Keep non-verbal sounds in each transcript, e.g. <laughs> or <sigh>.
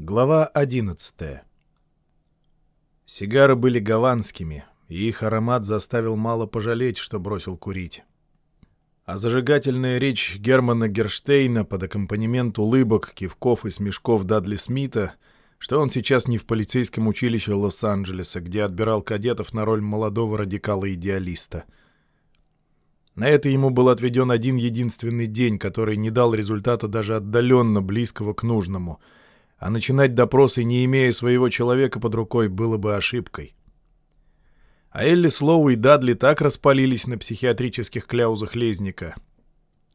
Глава 11 Сигары были гаванскими, и их аромат заставил мало пожалеть, что бросил курить. А зажигательная речь Германа Герштейна под аккомпанемент улыбок, кивков и смешков Дадли Смита, что он сейчас не в полицейском училище Лос-Анджелеса, где отбирал кадетов на роль молодого радикала-идеалиста. На это ему был отведен один единственный день, который не дал результата даже отдаленно близкого к нужному — а начинать допросы, не имея своего человека под рукой, было бы ошибкой. А Элли Слоу и Дадли так распалились на психиатрических кляузах Лезника,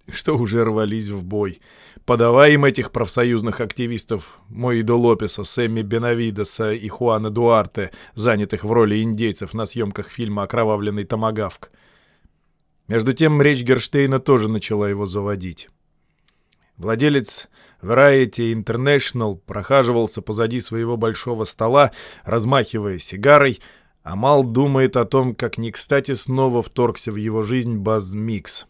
что уже рвались в бой. Подавай им этих профсоюзных активистов Моидо Лопеса, Сэмми Бенавидеса и Хуана Дуарте, занятых в роли индейцев на съемках фильма «Окровавленный томагавк». Между тем речь Герштейна тоже начала его заводить. Владелец Variety International прохаживался позади своего большого стола, размахивая сигарой, а Мал думает о том, как не кстати снова вторгся в его жизнь Баз Микс.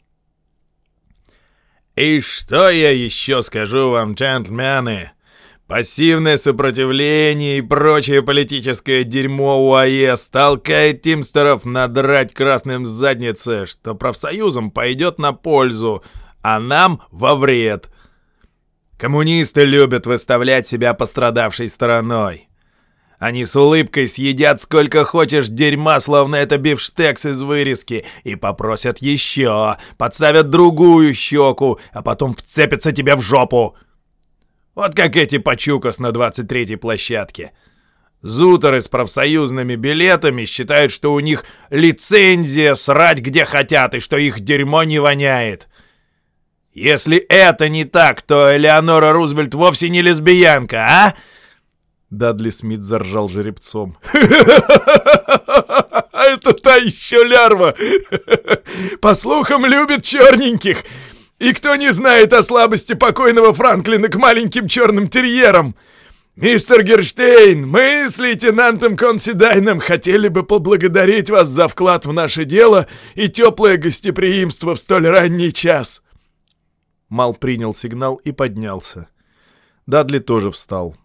«И что я еще скажу вам, джентльмены? Пассивное сопротивление и прочее политическое дерьмо УАЭС толкает тимстеров надрать красным задницы, что профсоюзам пойдет на пользу, а нам во вред». Коммунисты любят выставлять себя пострадавшей стороной. Они с улыбкой съедят сколько хочешь дерьма, словно это бифштекс из вырезки, и попросят еще, подставят другую щеку, а потом вцепятся тебе в жопу. Вот как эти почукас на 23-й площадке. Зутеры с профсоюзными билетами считают, что у них лицензия срать где хотят и что их дерьмо не воняет. Если это не так, то Элеонора Рузвельт вовсе не лесбиянка, а?» Дадли Смит заржал жеребцом. <laughs> «Это та еще лярва! По слухам, любит черненьких! И кто не знает о слабости покойного Франклина к маленьким черным терьерам? Мистер Герштейн, мы с лейтенантом Консидайном хотели бы поблагодарить вас за вклад в наше дело и теплое гостеприимство в столь ранний час!» Мал принял сигнал и поднялся. Дадли тоже встал.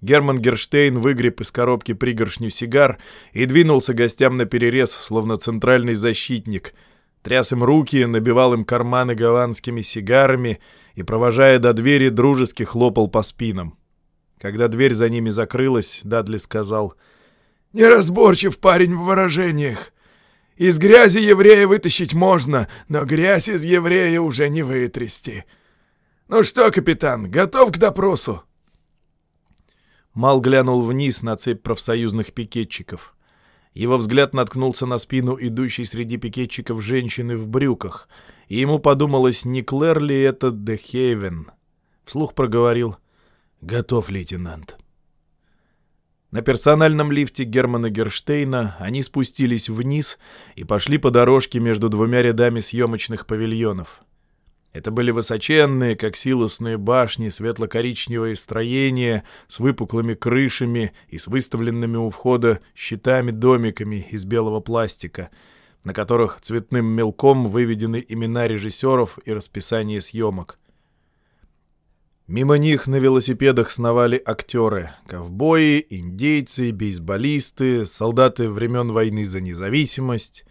Герман Герштейн выгреб из коробки пригоршню сигар и двинулся гостям на перерез, словно центральный защитник. Тряс им руки, набивал им карманы гаванскими сигарами и, провожая до двери, дружески хлопал по спинам. Когда дверь за ними закрылась, Дадли сказал «Неразборчив парень в выражениях. Из грязи еврея вытащить можно, но грязь из еврея уже не вытрясти». «Ну что, капитан, готов к допросу?» Мал глянул вниз на цепь профсоюзных пикетчиков. Его взгляд наткнулся на спину идущей среди пикетчиков женщины в брюках, и ему подумалось, не Клэр ли это Де Хейвен. Вслух проговорил «Готов, лейтенант». На персональном лифте Германа Герштейна они спустились вниз и пошли по дорожке между двумя рядами съемочных павильонов — это были высоченные, как силосные башни, светло-коричневые строения с выпуклыми крышами и с выставленными у входа щитами-домиками из белого пластика, на которых цветным мелком выведены имена режиссеров и расписание съемок. Мимо них на велосипедах сновали актеры — ковбои, индейцы, бейсболисты, солдаты времен войны за независимость.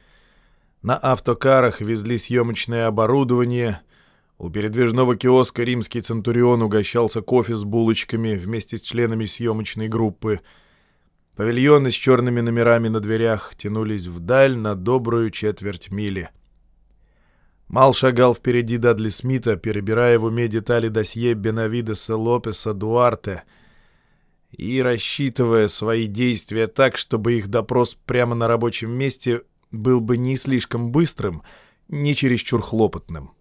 На автокарах везли съемочное оборудование — у передвижного киоска римский центурион угощался кофе с булочками вместе с членами съемочной группы. Павильоны с черными номерами на дверях тянулись вдаль на добрую четверть мили. Мал шагал впереди Дадли Смита, перебирая в уме детали досье Бенавидеса Лопеса Дуарте и рассчитывая свои действия так, чтобы их допрос прямо на рабочем месте был бы не слишком быстрым, не чересчур хлопотным.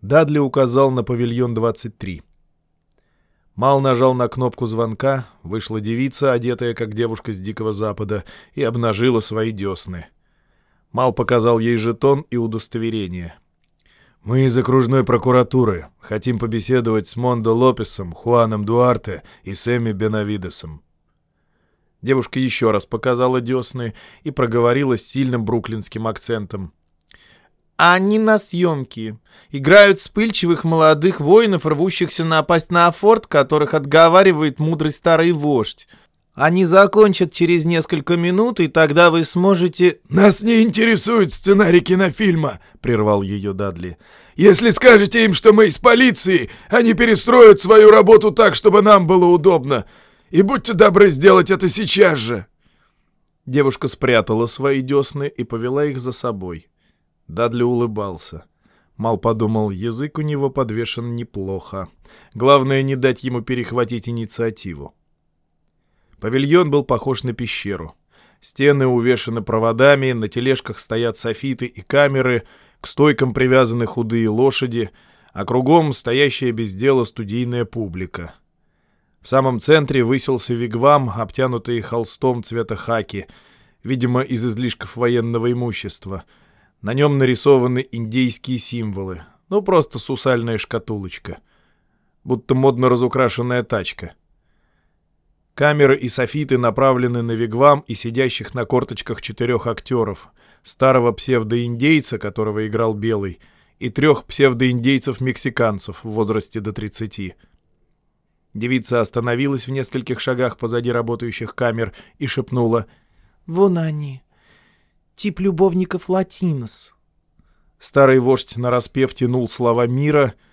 Дадли указал на павильон 23. Мал нажал на кнопку звонка, вышла девица, одетая как девушка с Дикого Запада, и обнажила свои десны. Мал показал ей жетон и удостоверение. «Мы из окружной прокуратуры. Хотим побеседовать с Мондо Лопесом, Хуаном Дуарте и Сэмми Бенавидесом». Девушка еще раз показала десны и проговорила с сильным бруклинским акцентом. Они на съемке. Играют вспыльчивых молодых воинов, рвущихся напасть на форт, которых отговаривает мудрый старый вождь. Они закончат через несколько минут, и тогда вы сможете...» «Нас не интересует сценарий кинофильма», — прервал ее Дадли. «Если скажете им, что мы из полиции, они перестроят свою работу так, чтобы нам было удобно. И будьте добры сделать это сейчас же». Девушка спрятала свои десны и повела их за собой. Дадли улыбался. Мал подумал, язык у него подвешен неплохо. Главное, не дать ему перехватить инициативу. Павильон был похож на пещеру. Стены увешаны проводами, на тележках стоят софиты и камеры, к стойкам привязаны худые лошади, а кругом стоящая без дела студийная публика. В самом центре высился вигвам, обтянутый холстом цвета хаки, видимо, из излишков военного имущества. На нем нарисованы индейские символы, ну просто сусальная шкатулочка, будто модно разукрашенная тачка — Камеры и софиты направлены на вигвам и сидящих на корточках четырех актеров. Старого псевдоиндейца, которого играл Белый, и трех псевдоиндейцев-мексиканцев в возрасте до 30. Девица остановилась в нескольких шагах позади работающих камер и шепнула «Вон они, тип любовников латинос». Старый вождь нараспев тянул слова мира —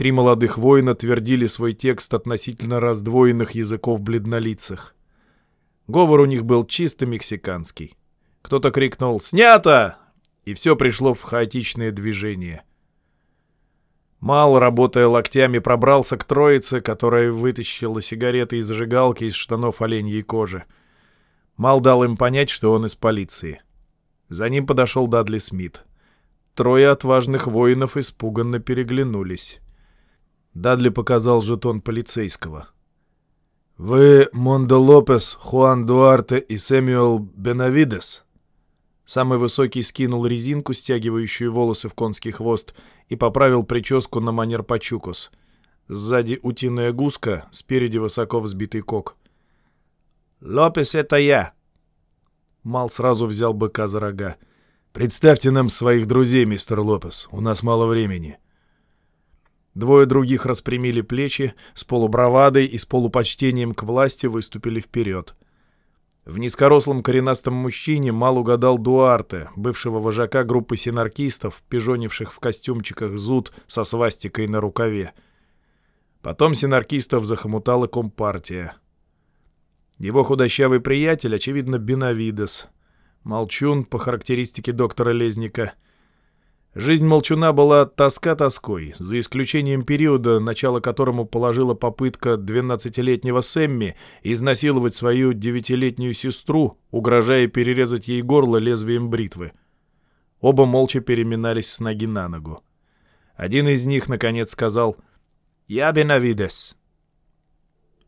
Три молодых воина твердили свой текст относительно раздвоенных языков бледнолицых. Говор у них был чисто мексиканский. Кто-то крикнул «Снято!» и все пришло в хаотичное движение. Мал, работая локтями, пробрался к троице, которая вытащила сигареты и зажигалки из штанов оленьей кожи. Мал дал им понять, что он из полиции. За ним подошел Дадли Смит. Трое отважных воинов испуганно переглянулись. Дадли показал жетон полицейского. «Вы Мондо Лопес, Хуан Дуарте и Сэмюэл Бенавидес?» Самый высокий скинул резинку, стягивающую волосы в конский хвост, и поправил прическу на манер пачукос. Сзади утиная гуска, спереди высоко взбитый кок. «Лопес — это я!» Мал сразу взял быка за рога. «Представьте нам своих друзей, мистер Лопес. У нас мало времени». Двое других распрямили плечи, с полубравадой и с полупочтением к власти выступили вперед. В низкорослом коренастом мужчине мал угадал Дуарте, бывшего вожака группы синаркистов, пижонивших в костюмчиках зуд со свастикой на рукаве. Потом синаркистов захомутала компартия. Его худощавый приятель, очевидно, Бенавидес. Молчун, по характеристике доктора Лезника — Жизнь Молчуна была тоска тоской, за исключением периода, начало которому положила попытка 12-летнего Сэмми изнасиловать свою девятилетнюю сестру, угрожая перерезать ей горло лезвием бритвы. Оба молча переминались с ноги на ногу. Один из них, наконец, сказал «Я Бенавидес».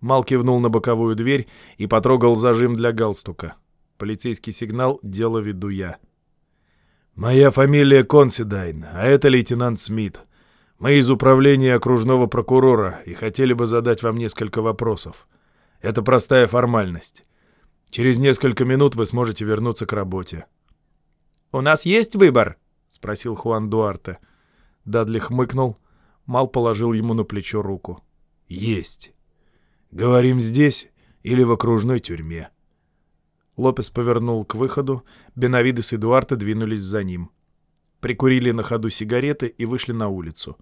Мал кивнул на боковую дверь и потрогал зажим для галстука. Полицейский сигнал «Дело веду я». «Моя фамилия Консидайн, а это лейтенант Смит. Мы из управления окружного прокурора и хотели бы задать вам несколько вопросов. Это простая формальность. Через несколько минут вы сможете вернуться к работе». «У нас есть выбор?» — спросил Хуан Дуарте. Дадли хмыкнул. Мал положил ему на плечо руку. «Есть. Говорим здесь или в окружной тюрьме?» Лопес повернул к выходу, Бенавидес и Эдуарда двинулись за ним. Прикурили на ходу сигареты и вышли на улицу.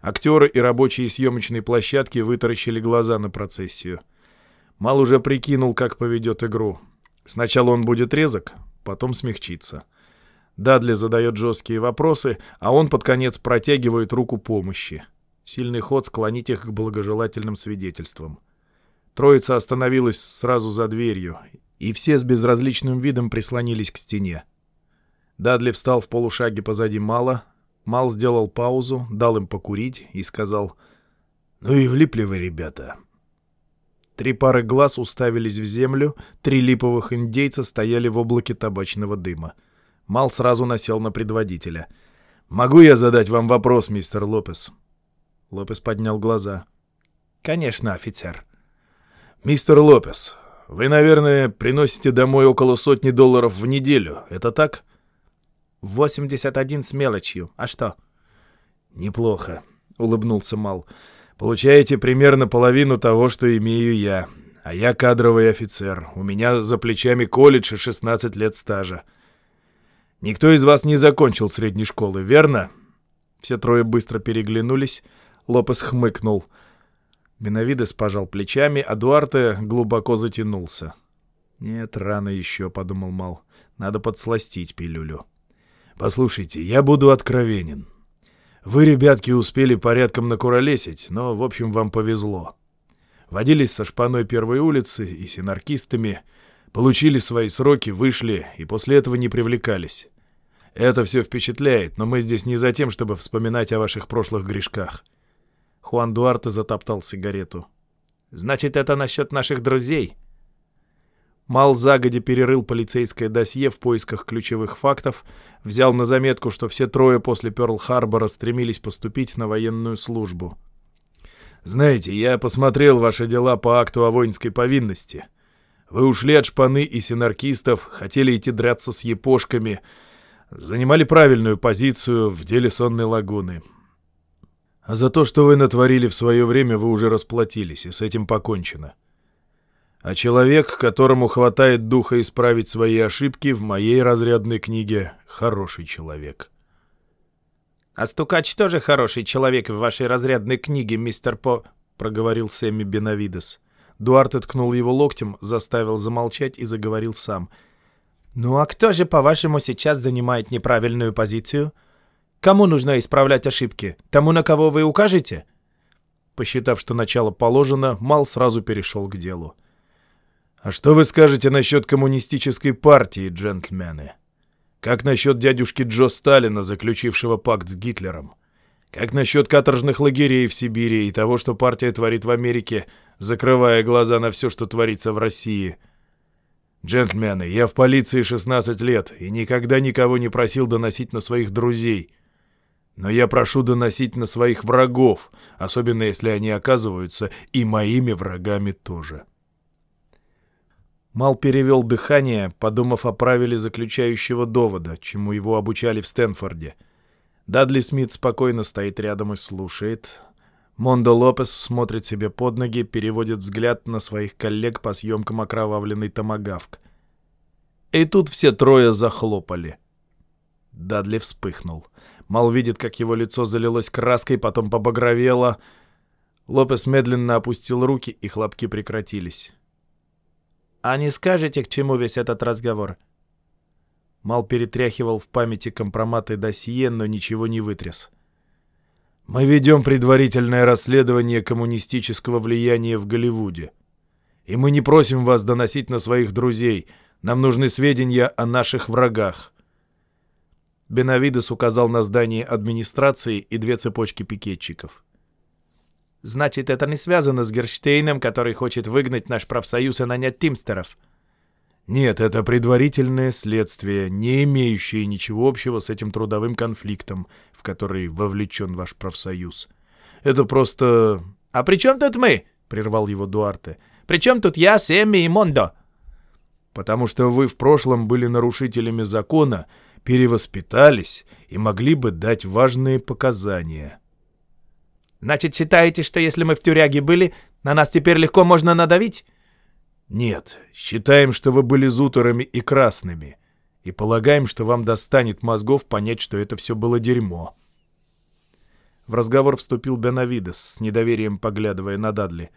Актеры и рабочие съемочной площадки вытаращили глаза на процессию. Мал уже прикинул, как поведет игру. Сначала он будет резок, потом смягчится. Дадли задает жесткие вопросы, а он под конец протягивает руку помощи. Сильный ход склонить их к благожелательным свидетельствам. Троица остановилась сразу за дверью, и все с безразличным видом прислонились к стене. Дадли встал в полушаге позади Мала. Мал сделал паузу, дал им покурить и сказал «Ну и влипли вы, ребята». Три пары глаз уставились в землю, три липовых индейца стояли в облаке табачного дыма. Мал сразу насел на предводителя. «Могу я задать вам вопрос, мистер Лопес?» Лопес поднял глаза. «Конечно, офицер». «Мистер Лопес, вы, наверное, приносите домой около сотни долларов в неделю, это так?» 81 с мелочью. А что?» «Неплохо», — улыбнулся Мал. «Получаете примерно половину того, что имею я. А я кадровый офицер. У меня за плечами колледж и 16 лет стажа. Никто из вас не закончил средней школы, верно?» Все трое быстро переглянулись. Лопес хмыкнул. Бенавидес пожал плечами, а Дуарте глубоко затянулся. «Нет, рано еще», — подумал Мал. «Надо подсластить пилюлю». «Послушайте, я буду откровенен. Вы, ребятки, успели порядком накуролесить, но, в общем, вам повезло. Водились со шпаной первой улицы и синаркистами, получили свои сроки, вышли и после этого не привлекались. Это все впечатляет, но мы здесь не за тем, чтобы вспоминать о ваших прошлых грешках. Хуан Дуарте затоптал сигарету. «Значит, это насчет наших друзей?» Мал загоди перерыл полицейское досье в поисках ключевых фактов, взял на заметку, что все трое после Пёрл-Харбора стремились поступить на военную службу. «Знаете, я посмотрел ваши дела по акту о воинской повинности. Вы ушли от шпаны и синаркистов, хотели идти драться с епошками, занимали правильную позицию в деле сонной лагуны. А за то, что вы натворили в свое время, вы уже расплатились, и с этим покончено. А человек, которому хватает духа исправить свои ошибки, в моей разрядной книге «Хороший человек». «А стукач тоже хороший человек в вашей разрядной книге, мистер По...» — проговорил Сэмми Бенавидес. Дуарте ткнул его локтем, заставил замолчать и заговорил сам. «Ну а кто же, по-вашему, сейчас занимает неправильную позицию? Кому нужно исправлять ошибки? Тому, на кого вы укажете?» Посчитав, что начало положено, Мал сразу перешел к делу. «А что вы скажете насчет коммунистической партии, джентльмены? Как насчет дядюшки Джо Сталина, заключившего пакт с Гитлером? Как насчет каторжных лагерей в Сибири и того, что партия творит в Америке, закрывая глаза на все, что творится в России?» «Джентльмены, я в полиции 16 лет и никогда никого не просил доносить на своих друзей. Но я прошу доносить на своих врагов, особенно если они оказываются и моими врагами тоже». Мал перевел дыхание, подумав о правиле заключающего довода, чему его обучали в Стэнфорде. Дадли Смит спокойно стоит рядом и слушает, Мондо Лопес смотрит себе под ноги, переводит взгляд на своих коллег по съемкам окровавленный томагавк. И тут все трое захлопали. Дадли вспыхнул. Мал видит, как его лицо залилось краской, потом побагровело. Лопес медленно опустил руки, и хлопки прекратились. «А не скажете, к чему весь этот разговор?» Мал перетряхивал в памяти компроматы досье, но ничего не вытряс. Мы ведем предварительное расследование коммунистического влияния в Голливуде. И мы не просим вас доносить на своих друзей. Нам нужны сведения о наших врагах. Бенавидес указал на здание администрации и две цепочки пикетчиков. «Значит, это не связано с Герштейном, который хочет выгнать наш профсоюз и нанять тимстеров?» Нет, это предварительное следствие, не имеющее ничего общего с этим трудовым конфликтом, в который вовлечен ваш профсоюз. Это просто... «А при чем тут мы?» — прервал его Дуарте. «При чем тут я, Сэмми и Мондо?» «Потому что вы в прошлом были нарушителями закона, перевоспитались и могли бы дать важные показания». «Значит, считаете, что если мы в тюряге были, на нас теперь легко можно надавить?» Нет, считаем, что вы были зуторами и красными, и полагаем, что вам достанет мозгов понять, что это все было дерьмо. В разговор вступил Бенавидес, с недоверием поглядывая на Дадли.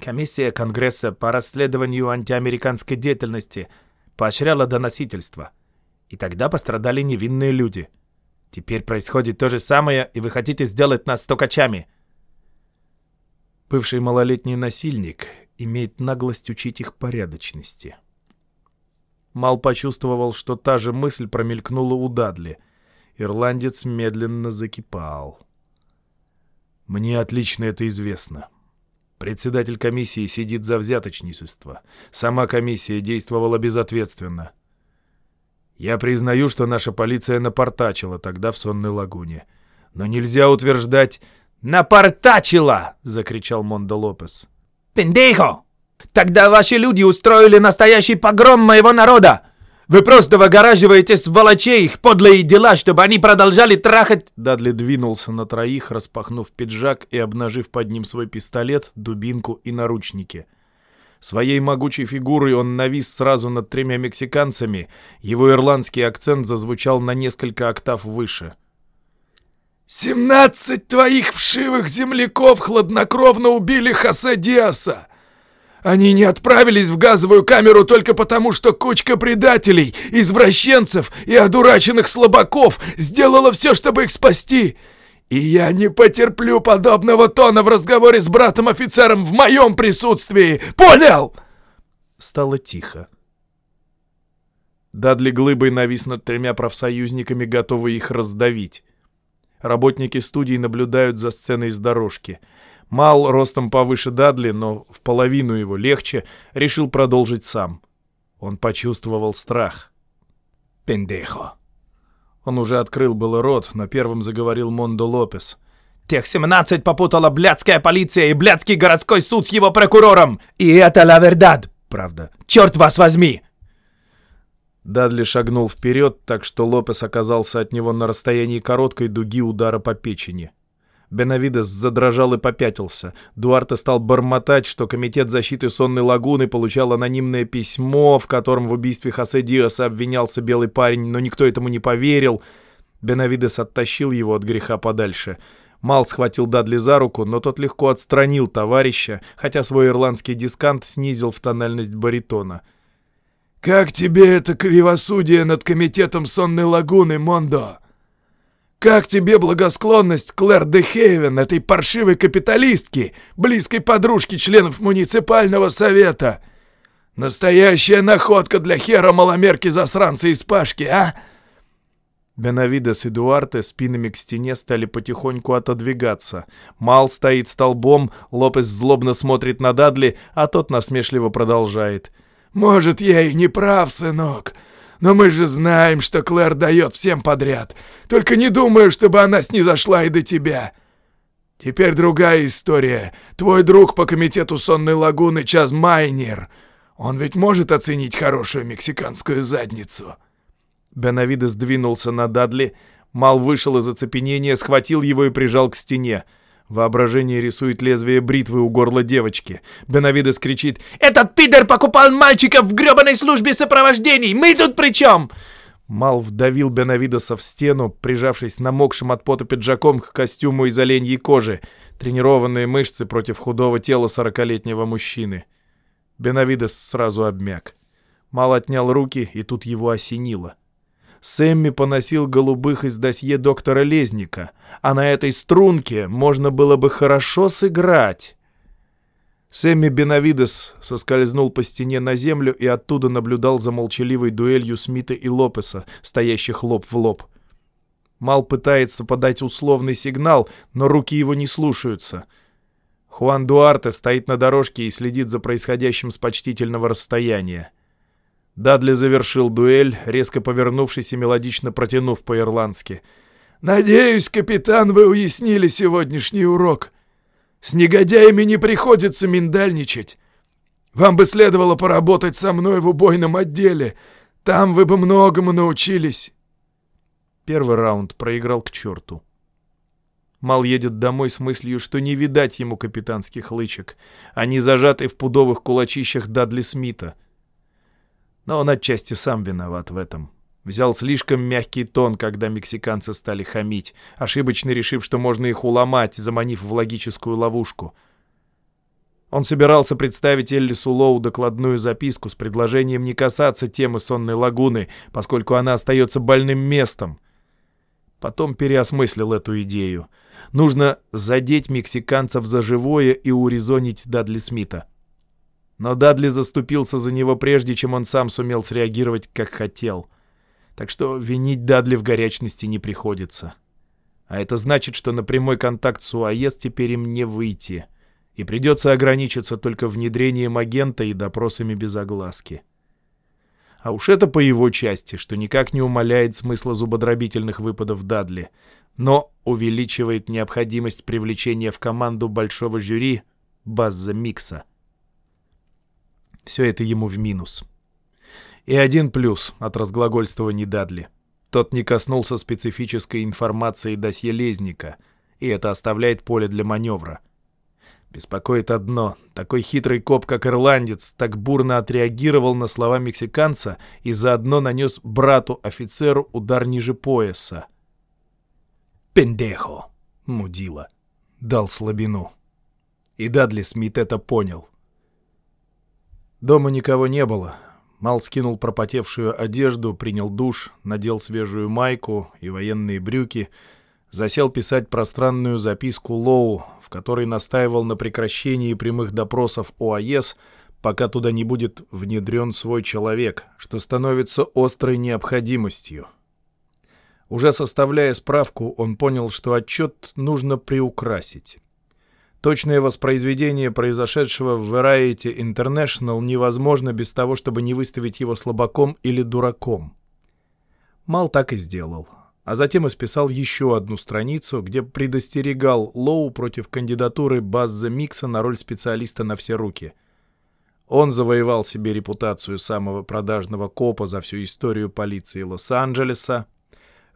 Комиссия Конгресса по расследованию антиамериканской деятельности поощряла доносительство. И тогда пострадали невинные люди. Теперь происходит то же самое, и вы хотите сделать нас стукачами. Бывший малолетний насильник имеет наглость учить их порядочности. Мал почувствовал, что та же мысль промелькнула у Дадли. Ирландец медленно закипал. «Мне отлично это известно. Председатель комиссии сидит за взяточничество. Сама комиссия действовала безответственно. Я признаю, что наша полиция напортачила тогда в сонной лагуне. Но нельзя утверждать... «Напортачила!» — закричал Мондо Лопес. «Пендейхо! Тогда ваши люди устроили настоящий погром моего народа! Вы просто выгораживаете сволочей их подлые дела, чтобы они продолжали трахать...» Дадли двинулся на троих, распахнув пиджак и обнажив под ним свой пистолет, дубинку и наручники. Своей могучей фигурой он навис сразу над тремя мексиканцами, его ирландский акцент зазвучал на несколько октав выше. «Семнадцать твоих вшивых земляков хладнокровно убили Хосе Диаса! Они не отправились в газовую камеру только потому, что кучка предателей, извращенцев и одураченных слабаков сделала все, чтобы их спасти. И я не потерплю подобного тона в разговоре с братом-офицером в моем присутствии. Понял?» Стало тихо. Дадли глыбой навис над тремя профсоюзниками, готовый их раздавить. Работники студии наблюдают за сценой с дорожки — Мал ростом повыше Дадли, но в половину его легче, решил продолжить сам. Он почувствовал страх. «Пендехо!» Он уже открыл было рот, но первым заговорил Мондо Лопес. «Тех семнадцать попутала блядская полиция и блядский городской суд с его прокурором! И это ла вердад, правда. Черт вас возьми!» Дадли шагнул вперед, так что Лопес оказался от него на расстоянии короткой дуги удара по печени. Бенавидес задрожал и попятился. Дуарте стал бормотать, что Комитет защиты Сонной Лагуны получал анонимное письмо, в котором в убийстве Хосе Диаса обвинялся белый парень, но никто этому не поверил. Бенавидес оттащил его от греха подальше. Мал схватил Дадли за руку, но тот легко отстранил товарища, хотя свой ирландский дискант снизил в тональность баритона. «Как тебе это кривосудие над Комитетом Сонной Лагуны, Мондо?» Как тебе благосклонность Клэр де Хейвен, этой паршивой капиталистки, близкой подружки членов муниципального совета? Настоящая находка для хера маломерки засранца из Пашки, а?» Бенавидес и Дуарте спинами к стене стали потихоньку отодвигаться. Мал стоит столбом, Лопес злобно смотрит на Дадли, а тот насмешливо продолжает. «Может, я и не прав, сынок, но мы же знаем, что Клэр дает всем подряд. Только не думаю, чтобы она снизошла и до тебя. Теперь другая история. Твой друг по комитету Сонной Лагуны Час Майнер. Он ведь может оценить хорошую мексиканскую задницу». Бенавидес двинулся на Дадли. Мал вышел из оцепенения, схватил его и прижал к стене. Воображение рисует лезвие бритвы у горла девочки. Бенавидес кричит «Этот пидор покупал мальчиков в гребаной службе сопровождений! Мы тут при чем?» Мал вдавил Бенавидеса в стену, прижавшись намокшим от пота пиджаком к костюму из оленьей кожи. Тренированные мышцы против худого тела сорокалетнего мужчины. Бенавидес сразу обмяк. Мал отнял руки, и тут его осенило. Сэмми поносил голубых из досье доктора Лезника, а на этой струнке можно было бы хорошо сыграть. Сэмми Бенавидес соскользнул по стене на землю и оттуда наблюдал за молчаливой дуэлью Смита и Лопеса, стоящих лоб в лоб. Мал пытается подать условный сигнал, но руки его не слушаются. Хуан Дуарте стоит на дорожке и следит за происходящим с почтительного расстояния. Дадли завершил дуэль, резко повернувшись и мелодично протянув по-ирландски. «Надеюсь, капитан, вы уяснили сегодняшний урок. С негодяями не приходится миндальничать. Вам бы следовало поработать со мной в убойном отделе. Там вы бы многому научились». Первый раунд проиграл к черту. Мал едет домой с мыслью, что не видать ему капитанских лычек. Они зажаты в пудовых кулачищах Дадли Смита — но он отчасти сам виноват в этом. Взял слишком мягкий тон, когда мексиканцы стали хамить, ошибочно решив, что можно их уломать, заманив в логическую ловушку. Он собирался представить Эллису Лоу докладную записку с предложением не касаться темы сонной лагуны, поскольку она остается больным местом. Потом переосмыслил эту идею. Нужно задеть мексиканцев за живое и урезонить Дадли Смита. Но Дадли заступился за него прежде, чем он сам сумел среагировать, как хотел. Так что винить Дадли в горячности не приходится. А это значит, что на прямой контакт с УАЕС теперь им не выйти. И придется ограничиться только внедрением агента и допросами без огласки. А уж это по его части, что никак не умаляет смысла зубодробительных выпадов Дадли, но увеличивает необходимость привлечения в команду большого жюри Базза Микса. Все это ему в минус. И один плюс от разглагольствования Дадли. Тот не коснулся специфической информации досье Лезника, и это оставляет поле для маневра. Беспокоит одно. Такой хитрый коп, как ирландец, так бурно отреагировал на слова мексиканца и заодно нанес брату-офицеру удар ниже пояса. «Пендехо!» — мудила. Дал слабину. И Дадли Смит это понял. Дома никого не было. Мал скинул пропотевшую одежду, принял душ, надел свежую майку и военные брюки — засел писать пространную записку Лоу, в которой настаивал на прекращении прямых допросов ОАЭС, пока туда не будет внедрен свой человек, что становится острой необходимостью. Уже составляя справку, он понял, что отчет нужно приукрасить. Точное воспроизведение произошедшего в Variety International невозможно без того, чтобы не выставить его слабаком или дураком. Мал так и сделал а затем исписал еще одну страницу, где предостерегал Лоу против кандидатуры Базза Микса на роль специалиста на все руки. Он завоевал себе репутацию самого продажного копа за всю историю полиции Лос-Анджелеса,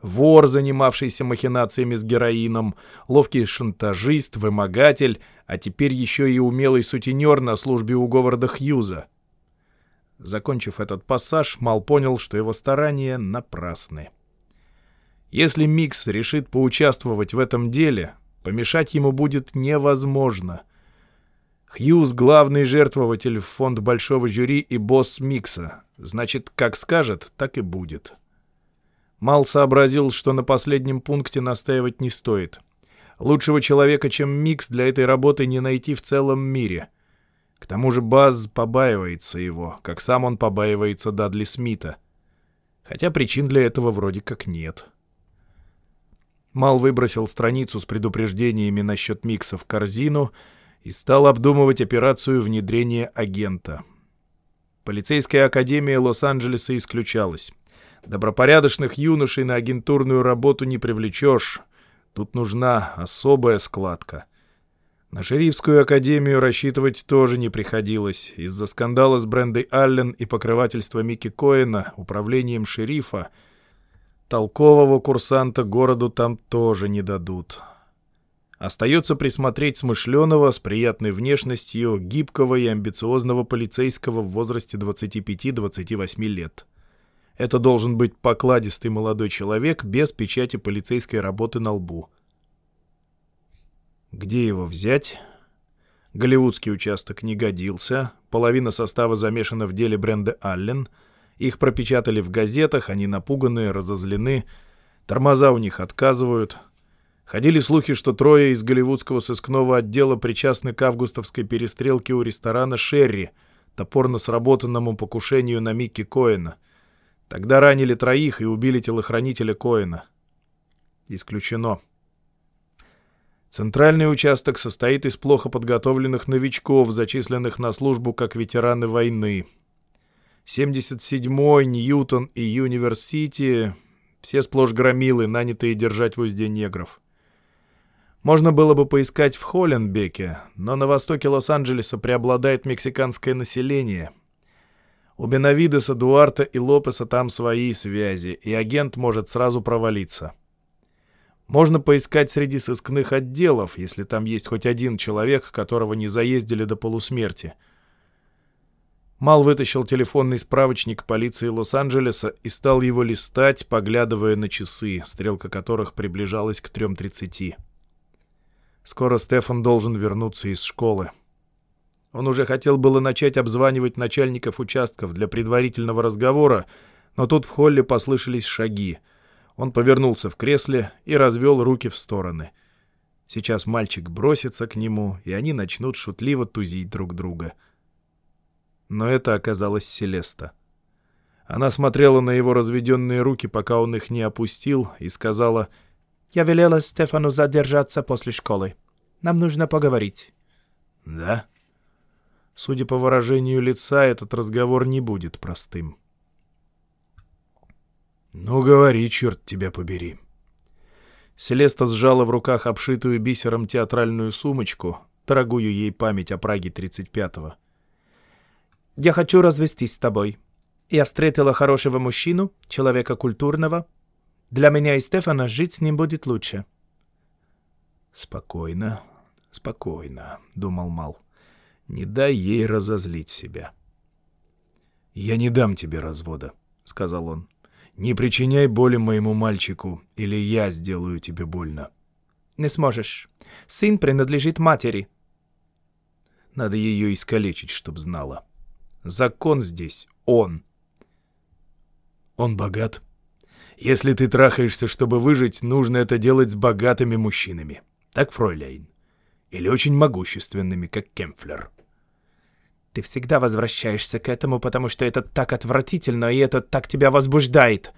вор, занимавшийся махинациями с героином, ловкий шантажист, вымогатель, а теперь еще и умелый сутенер на службе у Говарда Хьюза. Закончив этот пассаж, Мал понял, что его старания напрасны. Если Микс решит поучаствовать в этом деле, помешать ему будет невозможно. Хьюз — главный жертвователь в фонд большого жюри и босс Микса. Значит, как скажет, так и будет. Мал сообразил, что на последнем пункте настаивать не стоит. Лучшего человека, чем Микс, для этой работы не найти в целом мире. К тому же Баз побаивается его, как сам он побаивается Дадли Смита. Хотя причин для этого вроде как нет. — Мал выбросил страницу с предупреждениями насчет микса в корзину и стал обдумывать операцию внедрения агента. Полицейская академия Лос-Анджелеса исключалась. Добропорядочных юношей на агентурную работу не привлечешь. Тут нужна особая складка. На шерифскую академию рассчитывать тоже не приходилось. Из-за скандала с Брендой Аллен и покрывательства Микки Коэна управлением шерифа — Толкового курсанта городу там тоже не дадут. Остается присмотреть смышленого, с приятной внешностью, гибкого и амбициозного полицейского в возрасте 25-28 лет. Это должен быть покладистый молодой человек без печати полицейской работы на лбу. Где его взять? Голливудский участок не годился, половина состава замешана в деле бренда Аллен — их пропечатали в газетах, они напуганные, разозлены. Тормоза у них отказывают. Ходили слухи, что трое из голливудского сыскного отдела причастны к августовской перестрелке у ресторана «Шерри», топорно сработанному покушению на Микки Коэна. Тогда ранили троих и убили телохранителя Коэна. Исключено. Центральный участок состоит из плохо подготовленных новичков, зачисленных на службу как ветераны войны. 77-й, Ньютон и Юниверсити — все сплошь громилы, нанятые держать в узде негров. Можно было бы поискать в Холленбеке, но на востоке Лос-Анджелеса преобладает мексиканское население. У Бенавидеса, Дуарта и Лопеса там свои связи, и агент может сразу провалиться. Можно поискать среди сыскных отделов, если там есть хоть один человек, которого не заездили до полусмерти — Мал вытащил телефонный справочник полиции Лос-Анджелеса и стал его листать, поглядывая на часы, стрелка которых приближалась к 3.30. Скоро Стефан должен вернуться из школы. Он уже хотел было начать обзванивать начальников участков для предварительного разговора, но тут в холле послышались шаги. Он повернулся в кресле и развел руки в стороны. Сейчас мальчик бросится к нему, и они начнут шутливо тузить друг друга — но это оказалась Селеста. Она смотрела на его разведенные руки, пока он их не опустил, и сказала, «Я велела Стефану задержаться после школы. Нам нужно поговорить». «Да?» Судя по выражению лица, этот разговор не будет простым. «Ну, говори, черт тебя побери». Селеста сжала в руках обшитую бисером театральную сумочку, дорогую ей память о Праге 35-го. Я хочу развестись с тобой. Я встретила хорошего мужчину, человека культурного. Для меня и Стефана жить с ним будет лучше. Спокойно, спокойно, думал Мал. Не дай ей разозлить себя. Я не дам тебе развода, сказал он. Не причиняй боли моему мальчику, или я сделаю тебе больно. Не сможешь. Сын принадлежит матери. Надо ее искалечить, чтоб знала. Закон здесь он. Он богат. Если ты трахаешься, чтобы выжить, нужно это делать с богатыми мужчинами. Так, фройляйн? Или очень могущественными, как Кемфлер. Ты всегда возвращаешься к этому, потому что это так отвратительно, и это так тебя возбуждает.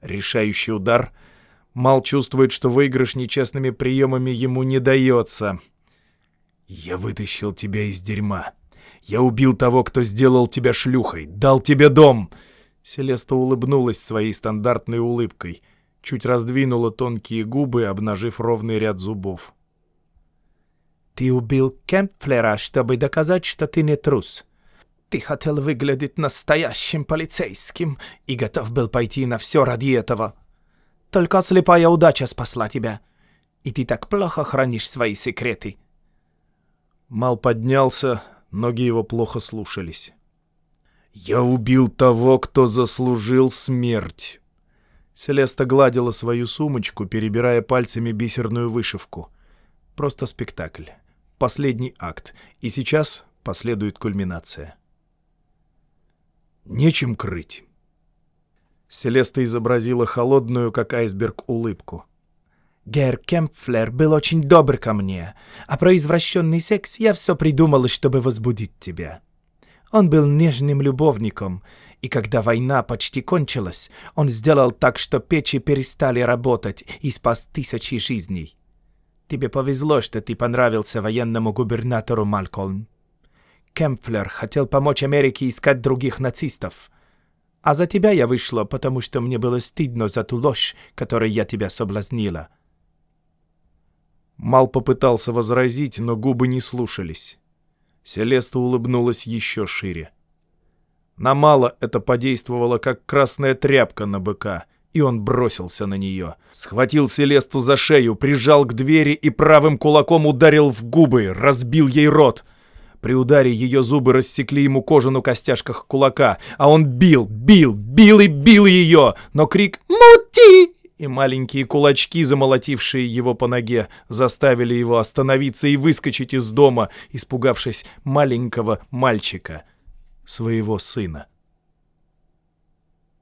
Решающий удар. Мал чувствует, что выигрыш нечестными приемами ему не дается. Я вытащил тебя из дерьма. Я убил того, кто сделал тебя шлюхой, дал тебе дом. Селеста улыбнулась своей стандартной улыбкой, чуть раздвинула тонкие губы, обнажив ровный ряд зубов. «Ты убил Кемпфлера, чтобы доказать, что ты не трус. Ты хотел выглядеть настоящим полицейским и готов был пойти на все ради этого. Только слепая удача спасла тебя. И ты так плохо хранишь свои секреты». Мал поднялся, ноги его плохо слушались. «Я убил того, кто заслужил смерть!» Селеста гладила свою сумочку, перебирая пальцами бисерную вышивку. Просто спектакль. Последний акт. И сейчас последует кульминация. Нечем крыть. Селеста изобразила холодную, как айсберг, улыбку. Гер Кемпфлер был очень добр ко мне, а про извращенный секс я все придумала, чтобы возбудить тебя. Он был нежным любовником, и когда война почти кончилась, он сделал так, что печи перестали работать и спас тысячи жизней. Тебе повезло, что ты понравился военному губернатору Малкольм. Кемпфлер хотел помочь Америке искать других нацистов. А за тебя я вышла, потому что мне было стыдно за ту ложь, которой я тебя соблазнила. Мал попытался возразить, но губы не слушались. Селеста улыбнулась еще шире. На Мала это подействовало, как красная тряпка на быка, и он бросился на нее. Схватил Селесту за шею, прижал к двери и правым кулаком ударил в губы, разбил ей рот. При ударе ее зубы рассекли ему кожу на костяшках кулака, а он бил, бил, бил и бил ее, но крик «Мути!» и маленькие кулачки, замолотившие его по ноге, заставили его остановиться и выскочить из дома, испугавшись маленького мальчика, своего сына.